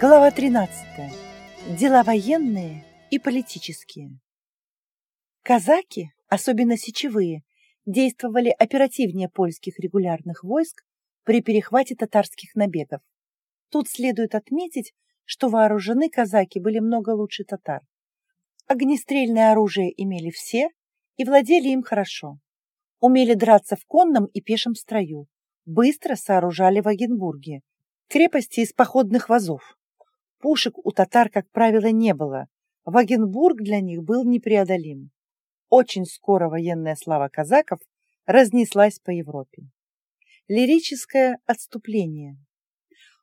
Глава 13. Дела военные и политические. Казаки, особенно сечевые, действовали оперативнее польских регулярных войск при перехвате татарских набегов. Тут следует отметить, что вооружены казаки были много лучше татар. Огнестрельное оружие имели все и владели им хорошо. Умели драться в конном и пешем строю. Быстро сооружали в Агенбурге крепости из походных вазов. Пушек у татар, как правило, не было. Вагенбург для них был непреодолим. Очень скоро военная слава казаков разнеслась по Европе. Лирическое отступление.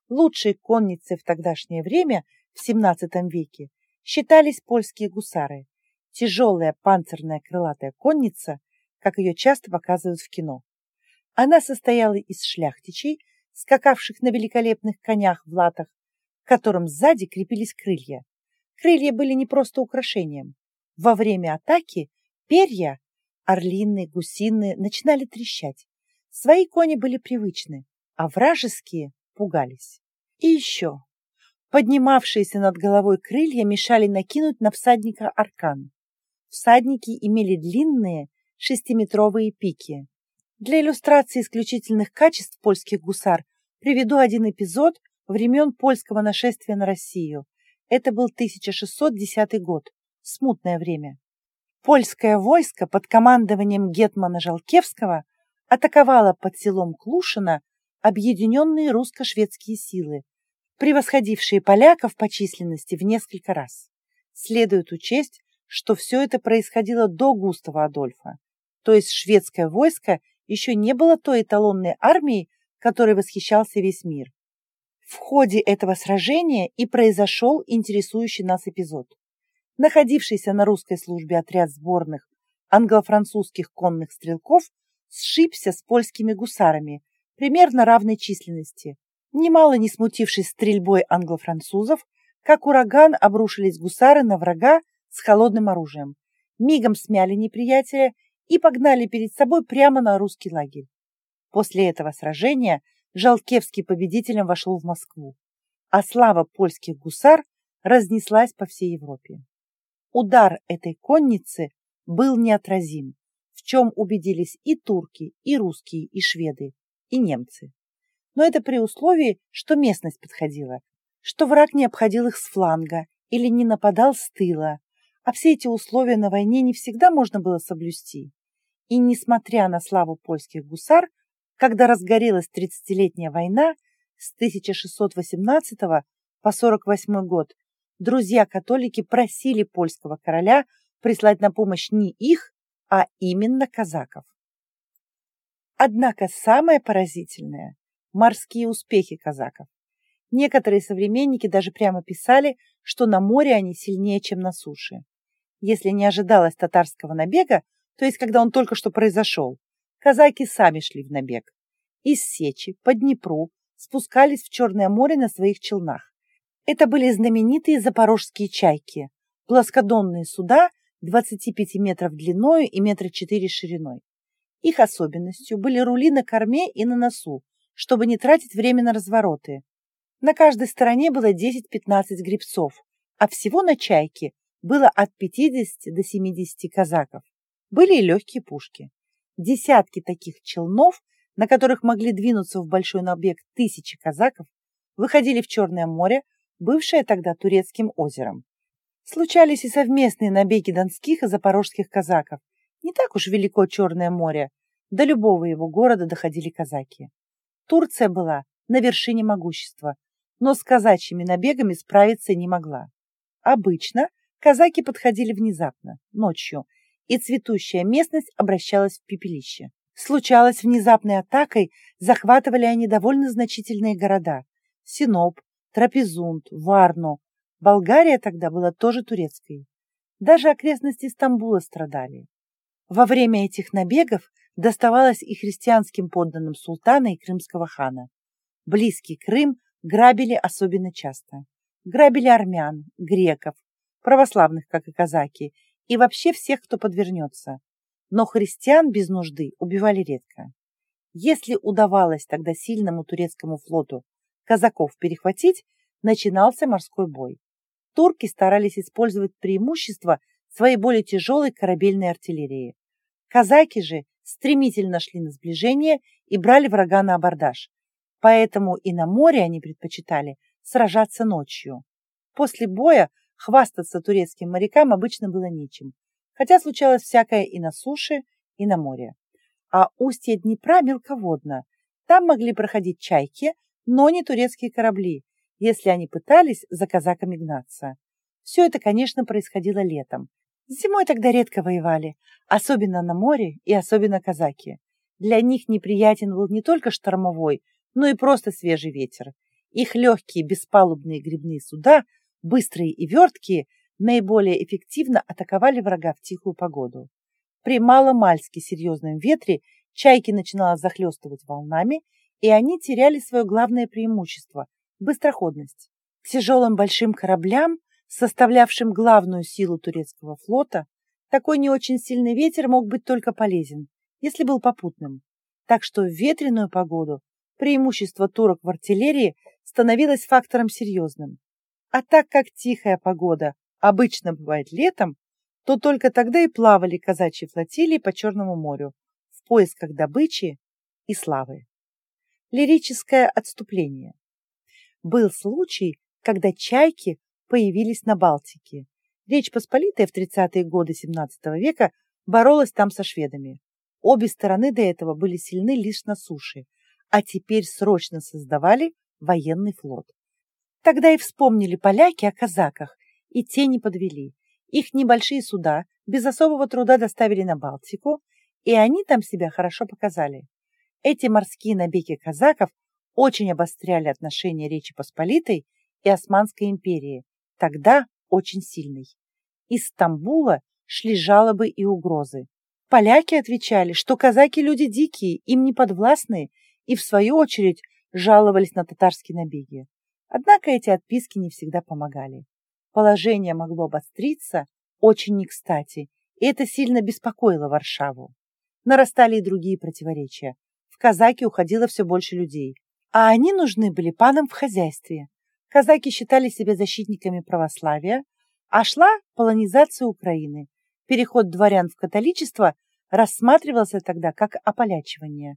Лучшей конницей в тогдашнее время, в XVII веке, считались польские гусары. Тяжелая панцирная крылатая конница, как ее часто показывают в кино. Она состояла из шляхтичей, скакавших на великолепных конях в латах, которым сзади крепились крылья. Крылья были не просто украшением. Во время атаки перья, орлиные, гусиные, начинали трещать. Свои кони были привычны, а вражеские пугались. И еще. Поднимавшиеся над головой крылья мешали накинуть на всадника аркан. Всадники имели длинные шестиметровые пики. Для иллюстрации исключительных качеств польских гусар приведу один эпизод, времен польского нашествия на Россию. Это был 1610 год, смутное время. Польское войско под командованием гетмана Жалкевского атаковало под селом Клушино объединенные русско-шведские силы, превосходившие поляков по численности в несколько раз. Следует учесть, что все это происходило до Густава Адольфа, то есть шведское войско еще не было той эталонной армией, которой восхищался весь мир. В ходе этого сражения и произошел интересующий нас эпизод. Находившийся на русской службе отряд сборных англо-французских конных стрелков сшибся с польскими гусарами примерно равной численности. Немало не смутившись стрельбой англо-французов, как ураган обрушились гусары на врага с холодным оружием, мигом смяли неприятеля и погнали перед собой прямо на русский лагерь. После этого сражения Жалкевский победителем вошел в Москву, а слава польских гусар разнеслась по всей Европе. Удар этой конницы был неотразим, в чем убедились и турки, и русские, и шведы, и немцы. Но это при условии, что местность подходила, что враг не обходил их с фланга или не нападал с тыла, а все эти условия на войне не всегда можно было соблюсти. И, несмотря на славу польских гусар, когда разгорелась тридцатилетняя война с 1618 по 48 год, друзья-католики просили польского короля прислать на помощь не их, а именно казаков. Однако самое поразительное – морские успехи казаков. Некоторые современники даже прямо писали, что на море они сильнее, чем на суше. Если не ожидалось татарского набега, то есть когда он только что произошел, казаки сами шли в набег. Из Сечи по Днепру спускались в Черное море на своих челнах. Это были знаменитые запорожские чайки, плоскодонные суда 25 метров длиной и метра 4 шириной. Их особенностью были рули на корме и на носу, чтобы не тратить время на развороты. На каждой стороне было 10-15 грибцов, а всего на чайке было от 50 до 70 казаков. Были и легкие пушки. Десятки таких челнов, на которых могли двинуться в большой набег тысячи казаков, выходили в Черное море, бывшее тогда Турецким озером. Случались и совместные набеги донских и запорожских казаков. Не так уж велико Черное море, до любого его города доходили казаки. Турция была на вершине могущества, но с казачьими набегами справиться не могла. Обычно казаки подходили внезапно, ночью, и цветущая местность обращалась в пепелище. Случалось, внезапной атакой захватывали они довольно значительные города – Синоп, Трапезунд, Варну. Болгария тогда была тоже турецкой. Даже окрестности Стамбула страдали. Во время этих набегов доставалось и христианским подданным султана и крымского хана. Близкий Крым грабили особенно часто. Грабили армян, греков, православных, как и казаки, и вообще всех, кто подвернется. Но христиан без нужды убивали редко. Если удавалось тогда сильному турецкому флоту казаков перехватить, начинался морской бой. Турки старались использовать преимущество своей более тяжелой корабельной артиллерии. Казаки же стремительно шли на сближение и брали врага на абордаж. Поэтому и на море они предпочитали сражаться ночью. После боя хвастаться турецким морякам обычно было нечем, хотя случалось всякое и на суше, и на море. А устье Днепра мелководно. Там могли проходить чайки, но не турецкие корабли, если они пытались за казаками гнаться. Все это, конечно, происходило летом. Зимой тогда редко воевали, особенно на море и особенно казаки. Для них неприятен был не только штормовой, но и просто свежий ветер. Их легкие беспалубные грибные суда, быстрые и верткие, наиболее эффективно атаковали врага в тихую погоду. При маломальски серьезном ветре чайки начинала захлестывать волнами, и они теряли свое главное преимущество – быстроходность. Тяжелым большим кораблям, составлявшим главную силу турецкого флота, такой не очень сильный ветер мог быть только полезен, если был попутным. Так что в ветреную погоду преимущество турок в артиллерии становилось фактором серьезным. А так как тихая погода обычно бывает летом, то только тогда и плавали казачьи флотилии по Черному морю в поисках добычи и славы. Лирическое отступление. Был случай, когда чайки появились на Балтике. Речь Посполитая в 30-е годы XVII века боролась там со шведами. Обе стороны до этого были сильны лишь на суше, а теперь срочно создавали военный флот. Тогда и вспомнили поляки о казаках, и те не подвели. Их небольшие суда без особого труда доставили на Балтику, и они там себя хорошо показали. Эти морские набеги казаков очень обостряли отношения Речи Посполитой и Османской империи, тогда очень сильной. Из Стамбула шли жалобы и угрозы. Поляки отвечали, что казаки люди дикие, им не подвластные, и в свою очередь жаловались на татарские набеги. Однако эти отписки не всегда помогали. Положение могло обостриться очень не и это сильно беспокоило Варшаву. Нарастали и другие противоречия. В казаки уходило все больше людей, а они нужны были панам в хозяйстве. Казаки считали себя защитниками православия, а шла полонизация Украины. Переход дворян в католичество рассматривался тогда как ополячивание.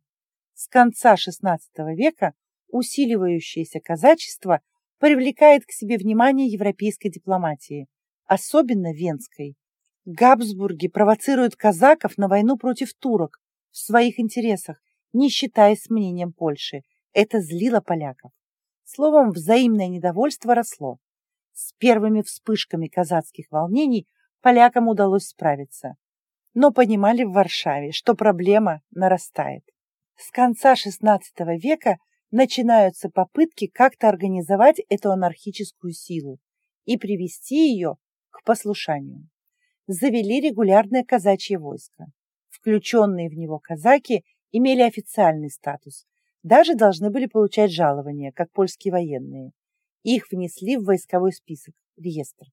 С конца XVI века усиливающееся казачество привлекает к себе внимание европейской дипломатии, особенно венской. Габсбурги провоцируют казаков на войну против турок в своих интересах, не считаясь мнением Польши. Это злило поляков. Словом, взаимное недовольство росло. С первыми вспышками казацких волнений полякам удалось справиться. Но понимали в Варшаве, что проблема нарастает. С конца XVI века начинаются попытки как-то организовать эту анархическую силу и привести ее к послушанию. Завели регулярное казачье войско. Включенные в него казаки имели официальный статус, даже должны были получать жалования, как польские военные. Их внесли в войсковой список, реестр.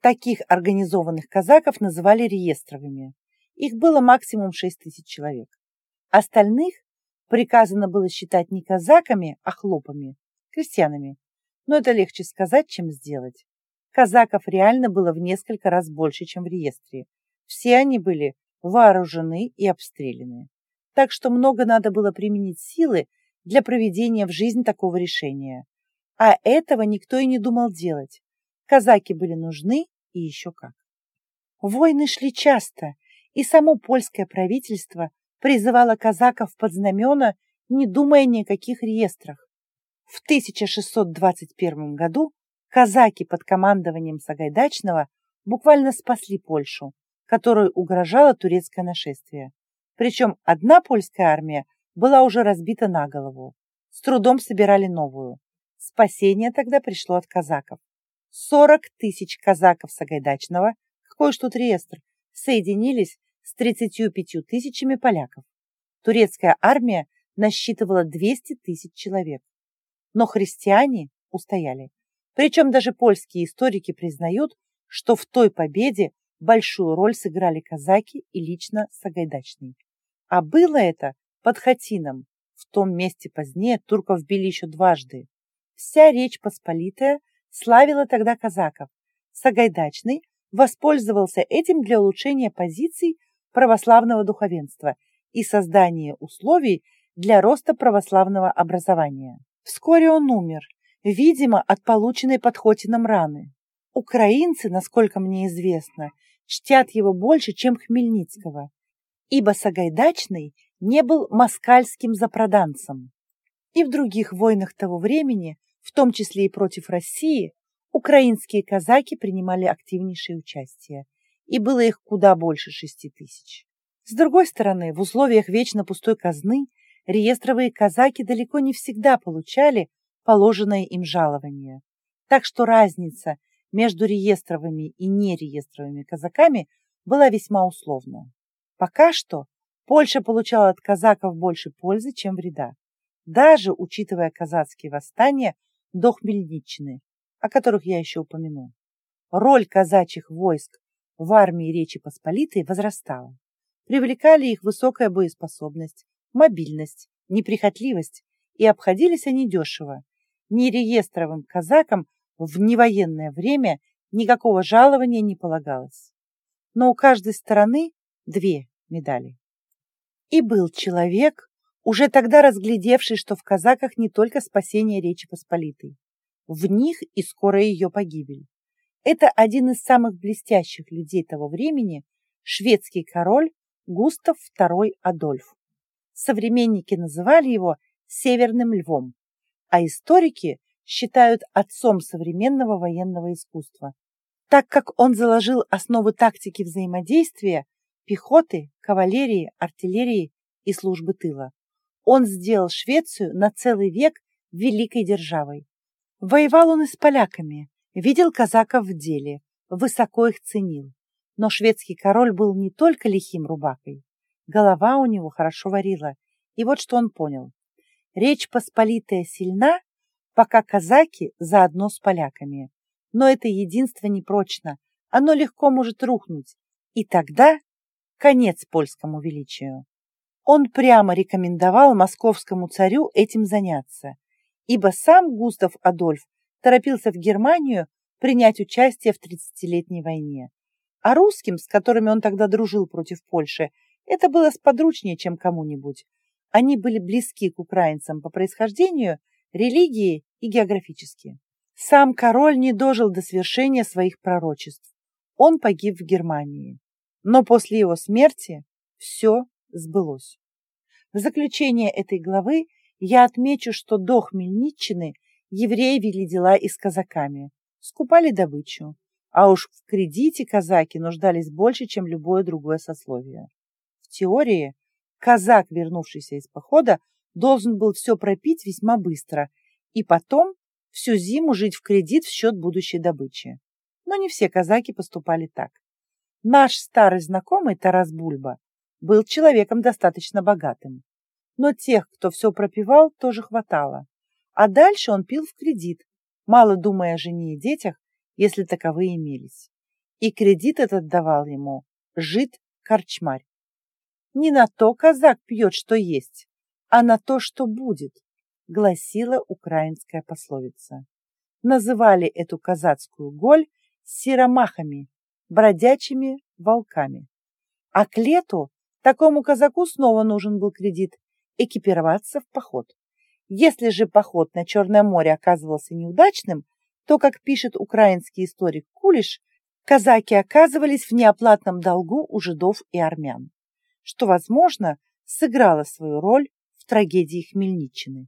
Таких организованных казаков называли реестровыми. Их было максимум 6 тысяч человек. Остальных приказано было считать не казаками, а хлопами, крестьянами. Но это легче сказать, чем сделать. Казаков реально было в несколько раз больше, чем в реестре. Все они были вооружены и обстреляны. Так что много надо было применить силы для проведения в жизнь такого решения. А этого никто и не думал делать. Казаки были нужны и еще как. Войны шли часто, и само польское правительство призывало казаков под знамена, не думая ни о каких реестрах. В 1621 году казаки под командованием Сагайдачного буквально спасли Польшу, которой угрожало турецкое нашествие. Причем одна польская армия была уже разбита на голову. С трудом собирали новую. Спасение тогда пришло от казаков. Сорок тысяч казаков Сагайдачного, какой ж тут реестр, соединились с 35 тысячами поляков. Турецкая армия насчитывала 200 тысяч человек. Но христиане устояли. Причем даже польские историки признают, что в той победе большую роль сыграли казаки и лично Сагайдачный. А было это под Хатином. В том месте позднее турков били еще дважды. Вся Речь Посполитая славила тогда казаков. Сагайдачный воспользовался этим для улучшения позиций православного духовенства и создания условий для роста православного образования. Вскоре он умер, видимо, от полученной под Хотином раны. Украинцы, насколько мне известно, чтят его больше, чем Хмельницкого, ибо Сагайдачный не был москальским запроданцем. И в других войнах того времени, в том числе и против России, украинские казаки принимали активнейшее участие, и было их куда больше шести тысяч. С другой стороны, в условиях вечно пустой казны реестровые казаки далеко не всегда получали положенное им жалование. Так что разница между реестровыми и нереестровыми казаками была весьма условна. Пока что Польша получала от казаков больше пользы, чем вреда, даже учитывая казацкие восстания до Хмельниччины, о которых я еще упомяну. Роль казачьих войск в армии Речи Посполитой возрастала. Привлекали их высокая боеспособность, мобильность, неприхотливость, и обходились они дешево. Нереестровым казакам в невоенное время никакого жалования не полагалось. Но у каждой стороны две медали. И был человек, уже тогда разглядевший, что в казаках не только спасение Речи Посполитой. В них и скоро ее погибель. Это один из самых блестящих людей того времени, шведский король Густав II Адольф. Современники называли его «северным львом», а историки считают отцом современного военного искусства, так как он заложил основы тактики взаимодействия пехоты, кавалерии, артиллерии и службы тыла. Он сделал Швецию на целый век великой державой. Воевал он и с поляками, видел казаков в деле, высоко их ценил. Но шведский король был не только лихим рубакой. Голова у него хорошо варила. И вот что он понял. Речь Посполитая сильна, пока казаки заодно с поляками. Но это единство непрочно. Оно легко может рухнуть. И тогда конец польскому величию. Он прямо рекомендовал московскому царю этим заняться ибо сам Густав Адольф торопился в Германию принять участие в тридцатилетней войне. А русским, с которыми он тогда дружил против Польши, это было сподручнее, чем кому-нибудь. Они были близки к украинцам по происхождению, религии и географически. Сам король не дожил до свершения своих пророчеств. Он погиб в Германии. Но после его смерти все сбылось. В заключение этой главы я отмечу, что до Хмельниччины евреи вели дела и с казаками, скупали добычу, а уж в кредите казаки нуждались больше, чем любое другое сословие. В теории казак, вернувшийся из похода, должен был все пропить весьма быстро и потом всю зиму жить в кредит в счет будущей добычи. Но не все казаки поступали так. Наш старый знакомый Тарас Бульба был человеком достаточно богатым но тех, кто все пропивал, тоже хватало. А дальше он пил в кредит, мало думая о жене и детях, если таковые имелись. И кредит этот давал ему жид-корчмарь. Не на то казак пьет, что есть, а на то, что будет, гласила украинская пословица. Называли эту казацкую голь сиромахами, бродячими волками. А к лету такому казаку снова нужен был кредит, экипироваться в поход. Если же поход на Черное море оказывался неудачным, то, как пишет украинский историк Кулиш, казаки оказывались в неоплатном долгу у жидов и армян, что, возможно, сыграло свою роль в трагедии Хмельниччины.